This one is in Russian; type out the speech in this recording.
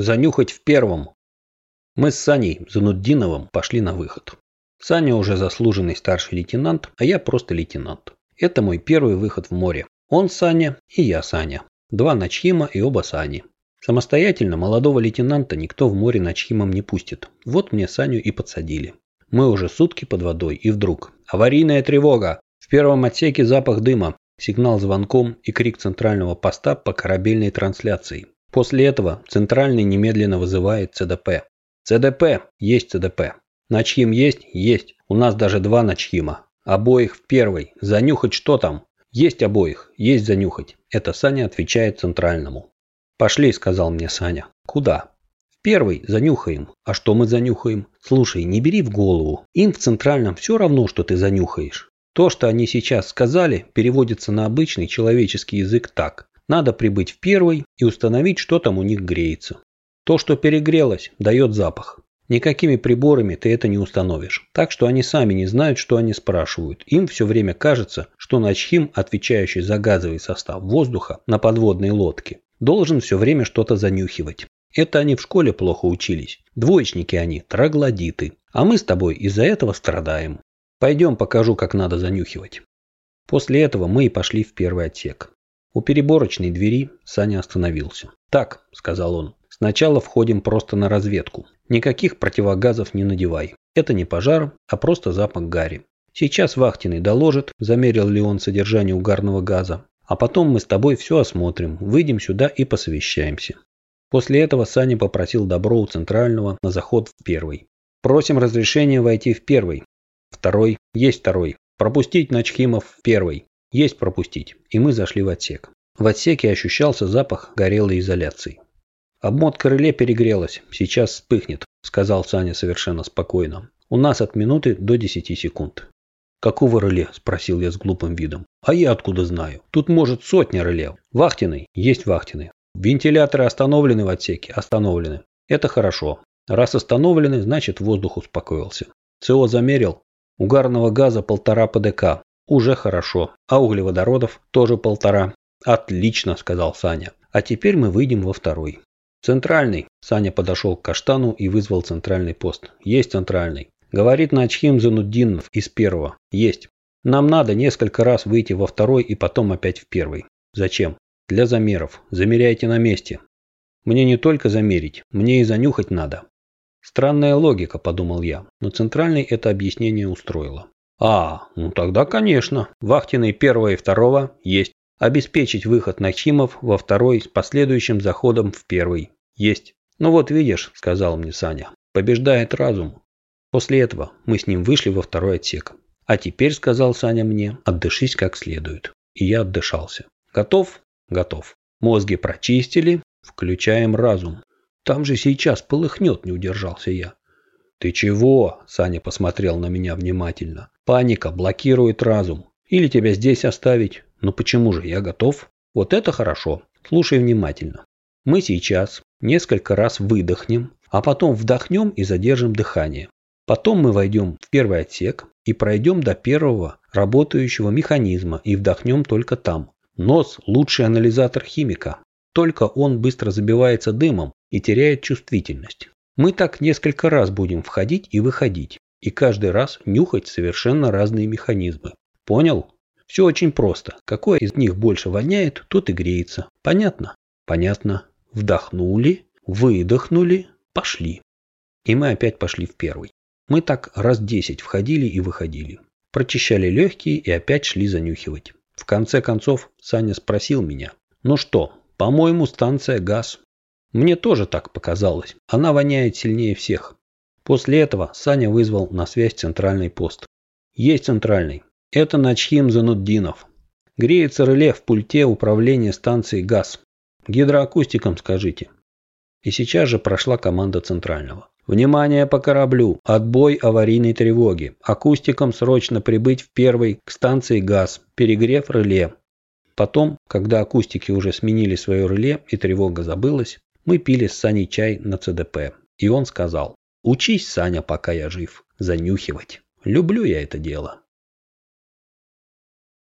Занюхать в первом. Мы с Саней Зануддиновым пошли на выход. Саня уже заслуженный старший лейтенант, а я просто лейтенант. Это мой первый выход в море. Он Саня и я Саня. Два Начхима и оба Сани. Самостоятельно молодого лейтенанта никто в море Начхимом не пустит. Вот мне Саню и подсадили. Мы уже сутки под водой, и вдруг аварийная тревога. В первом отсеке запах дыма, сигнал звонком и крик центрального поста по корабельной трансляции. После этого центральный немедленно вызывает ЦДП. ЦДП, есть ЦДП. Начхим есть? Есть. У нас даже два начхима. Обоих в первой. Занюхать что там? Есть обоих. Есть занюхать. Это Саня отвечает центральному. Пошли, сказал мне Саня. Куда? В первый занюхаем. А что мы занюхаем? Слушай, не бери в голову. Им в центральном все равно, что ты занюхаешь. То, что они сейчас сказали, переводится на обычный человеческий язык так. Надо прибыть в первый и установить, что там у них греется. То, что перегрелось, дает запах. Никакими приборами ты это не установишь. Так что они сами не знают, что они спрашивают. Им все время кажется, что Начхим, отвечающий за газовый состав воздуха на подводной лодке, должен все время что-то занюхивать. Это они в школе плохо учились. Двоечники они, троглодиты. А мы с тобой из-за этого страдаем. Пойдем покажу, как надо занюхивать. После этого мы и пошли в первый отсек. У переборочной двери Саня остановился. «Так», – сказал он, – «сначала входим просто на разведку. Никаких противогазов не надевай. Это не пожар, а просто запах гари. Сейчас вахтенный доложит, замерил ли он содержание угарного газа. А потом мы с тобой все осмотрим, выйдем сюда и посовещаемся». После этого Саня попросил добро у центрального на заход в первый. «Просим разрешения войти в первый». «Второй. Есть второй. Пропустить Начхимов в первый». Есть пропустить. И мы зашли в отсек. В отсеке ощущался запах горелой изоляции. «Обмотка реле перегрелась. Сейчас вспыхнет», – сказал Саня совершенно спокойно. «У нас от минуты до 10 секунд». «Какого реле?» – спросил я с глупым видом. «А я откуда знаю? Тут может сотня реле. Вахтенный? Есть вахтенный. Вентиляторы остановлены в отсеке? Остановлены. Это хорошо. Раз остановлены, значит воздух успокоился. СО замерил. Угарного газа полтора ПДК. Уже хорошо. А углеводородов тоже полтора. Отлично, сказал Саня. А теперь мы выйдем во второй. Центральный. Саня подошел к каштану и вызвал центральный пост. Есть центральный. Говорит Начхим Зануддинов из первого. Есть. Нам надо несколько раз выйти во второй и потом опять в первый. Зачем? Для замеров. Замеряйте на месте. Мне не только замерить, мне и занюхать надо. Странная логика, подумал я, но центральный это объяснение устроило. А, ну тогда, конечно. Вахтенный первого и второго есть. Обеспечить выход Нахимов во второй с последующим заходом в первый. Есть. Ну вот видишь, сказал мне Саня, побеждает разум. После этого мы с ним вышли во второй отсек. А теперь, сказал Саня мне, отдышись как следует. И я отдышался. Готов? Готов. Мозги прочистили, включаем разум. Там же сейчас полыхнет, не удержался я. «Ты чего?» – Саня посмотрел на меня внимательно. «Паника блокирует разум. Или тебя здесь оставить? Ну почему же, я готов?» «Вот это хорошо. Слушай внимательно. Мы сейчас несколько раз выдохнем, а потом вдохнем и задержим дыхание. Потом мы войдем в первый отсек и пройдем до первого работающего механизма и вдохнем только там. Нос – лучший анализатор химика. Только он быстро забивается дымом и теряет чувствительность. Мы так несколько раз будем входить и выходить, и каждый раз нюхать совершенно разные механизмы. Понял? Все очень просто. Какой из них больше воняет, тот и греется. Понятно? Понятно. Вдохнули, выдохнули, пошли. И мы опять пошли в первый. Мы так раз десять входили и выходили. Прочищали легкие и опять шли занюхивать. В конце концов Саня спросил меня. Ну что, по-моему, станция ГАЗ. Мне тоже так показалось. Она воняет сильнее всех. После этого Саня вызвал на связь центральный пост. Есть центральный. Это Начхим Зануддинов. Греется реле в пульте управления станцией ГАЗ. Гидроакустикам скажите. И сейчас же прошла команда центрального. Внимание по кораблю. Отбой аварийной тревоги. Акустикам срочно прибыть в первый к станции ГАЗ. Перегрев реле. Потом, когда акустики уже сменили свое реле и тревога забылась, мы пили с Саней чай на ЦДП. И он сказал, учись, Саня, пока я жив, занюхивать. Люблю я это дело.